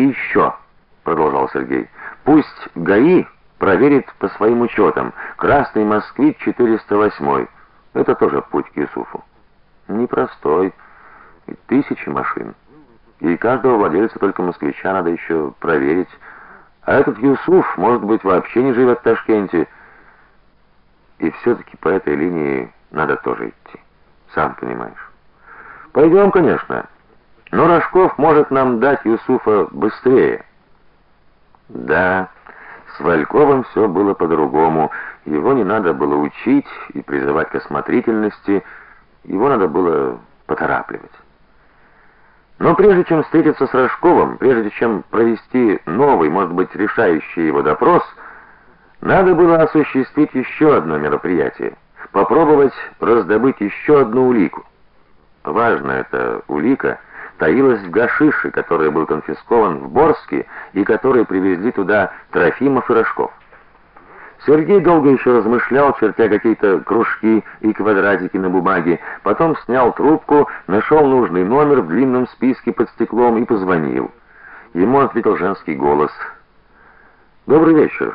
И еще, продолжал Сергей. Пусть ГАИ проверит по своим учетам. Красный Москвич 408. Это тоже путь к Юсуфу. Непростой. И тысячи машин. И каждого владельца только москвича надо еще проверить. А этот Юсуф, может быть, вообще не живет в Ташкенте. И все таки по этой линии надо тоже идти. Сам понимаешь. Пойдем, конечно. Но Рожков может нам дать Юсуфа быстрее. Да, с Вальковым все было по-другому. Его не надо было учить и призывать к осмотрительности, его надо было поторапливать. Но прежде чем встретиться с Рожковым, прежде чем провести новый, может быть, решающий его допрос, надо было осуществить еще одно мероприятие попробовать раздобыть еще одну улику. Важно эта улика таилась в гашише, который был конфискован в Борске и который привезли туда Трофимов и Рожков. Сергей долго еще размышлял, чертя какие-то кружки и квадратики на бумаге, потом снял трубку, нашел нужный номер в длинном списке под стеклом и позвонил. Ему ответил женский голос. Добрый вечер,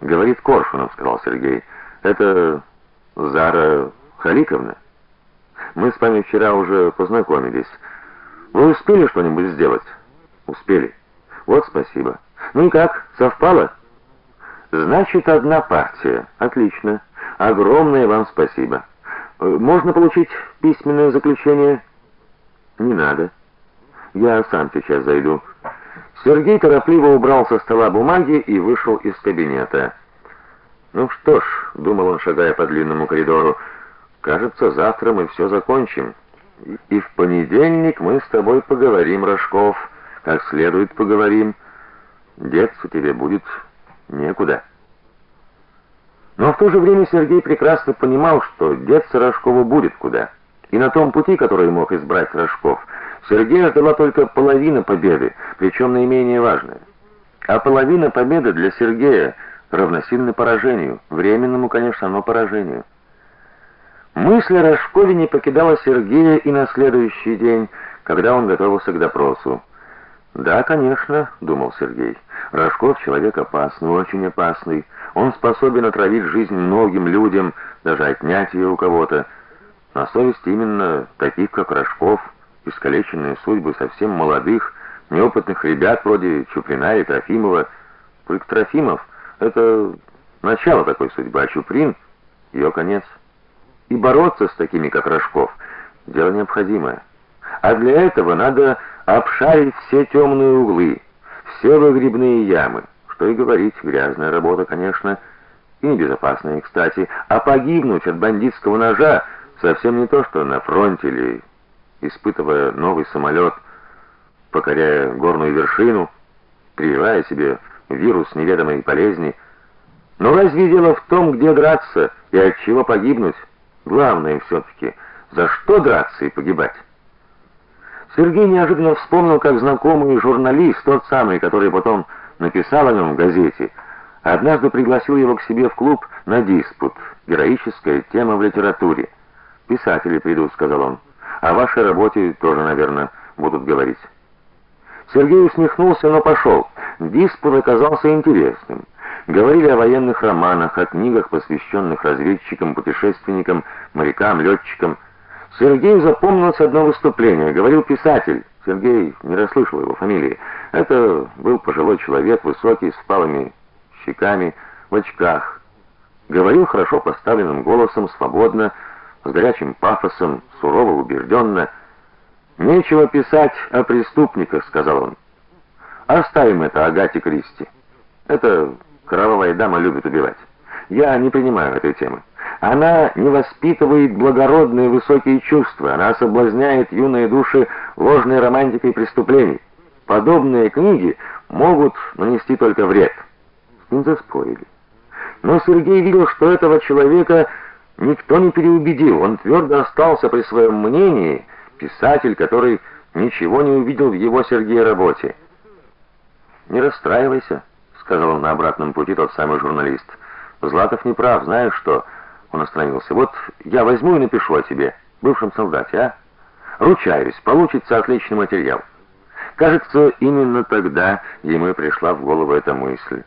говорит Коршунов, сказал Сергей. Это Зара Халиковна. Мы с вами вчера уже познакомились. Вы успели что-нибудь сделать? Успели. Вот спасибо. Ну и как? Совпало? Значит, одна партия. Отлично. Огромное вам спасибо. Можно получить письменное заключение? Не надо. Я сам сейчас зайду. Сергей торопливо убрал со стола бумаги и вышел из кабинета. Ну что ж, думал он, шагая по длинному коридору. Кажется, завтра мы все закончим. И в понедельник мы с тобой поговорим, Рожков, как следует поговорим. Деться тебе будет некуда. Но в то же время Сергей прекрасно понимал, что деться Рожкову будет куда. И на том пути, который мог избрать Рожков, Сергея ждала только половина победы, причем наименее важная. А половина победы для Сергея равносильно поражению, временному, конечно, но поражению. Мысль о Рожкове не покидала Сергея и на следующий день, когда он готовился к допросу. Да, конечно, думал Сергей. Рожков человек опасный, очень опасный. Он способен отравить жизнь многим людям, даже отнять ее у кого-то. На совести именно таких, как Рожков, искалеченные судьбы совсем молодых, неопытных ребят вроде Чуприна и Трофимова. Только Трофимов это начало такой судьбы, а Чуприн ее конец. И бороться с такими, как Рожков, дело необходимое. А для этого надо обшарить все темные углы, все выгребные ямы. Что и говорить, грязная работа, конечно, и небезопасная, кстати, а погибнуть от бандитского ножа совсем не то, что на фронте или испытывая новый самолет, покоряя горную вершину, прививая себе вирус неведомой болезни. Но разве дело в том, где драться и от чего погибнуть? Главное все таки за что драться и погибать. Сергей неожиданно вспомнил, как знакомый журналист, тот самый, который потом написал о нем в газете, однажды пригласил его к себе в клуб на диспут. Героическая тема в литературе. Писатели придут, сказал он. О вашей работе тоже, наверное, будут говорить. Сергей усмехнулся, но пошел. Диспут оказался интересным. Говорили о военных романах, о книгах, посвященных разведчикам, путешественникам, морякам, летчикам. Сергею запомнилось одно выступление. Говорил писатель. Сергей не расслышал его фамилии. Это был пожилой человек, высокий, с впалыми щеками, в очках. Говорил хорошо поставленным голосом, свободно, с горячим пафосом, сурово, убежденно. Нечего писать о преступниках, сказал он. Оставим это Агате Кристи. Это кровавая дама любит убивать. Я не принимаю этой темы. Она не воспитывает благородные высокие чувства, она соблазняет юные души ложной романтикой преступлений. Подобные книги могут нанести только вред. С ним заспорили. Но Сергей видел, что этого человека никто не переубедил. Он твердо остался при своем мнении, писатель, который ничего не увидел в его Сергея работе. Не расстраивайся, сказал на обратном пути тот самый журналист. Златов не прав, знаешь что? Он остановился. Вот я возьму и напишу о тебе, бывшем солдате, а? Ручаюсь, получится отличный материал. Кажется, именно тогда ему и пришла в голову эта мысль.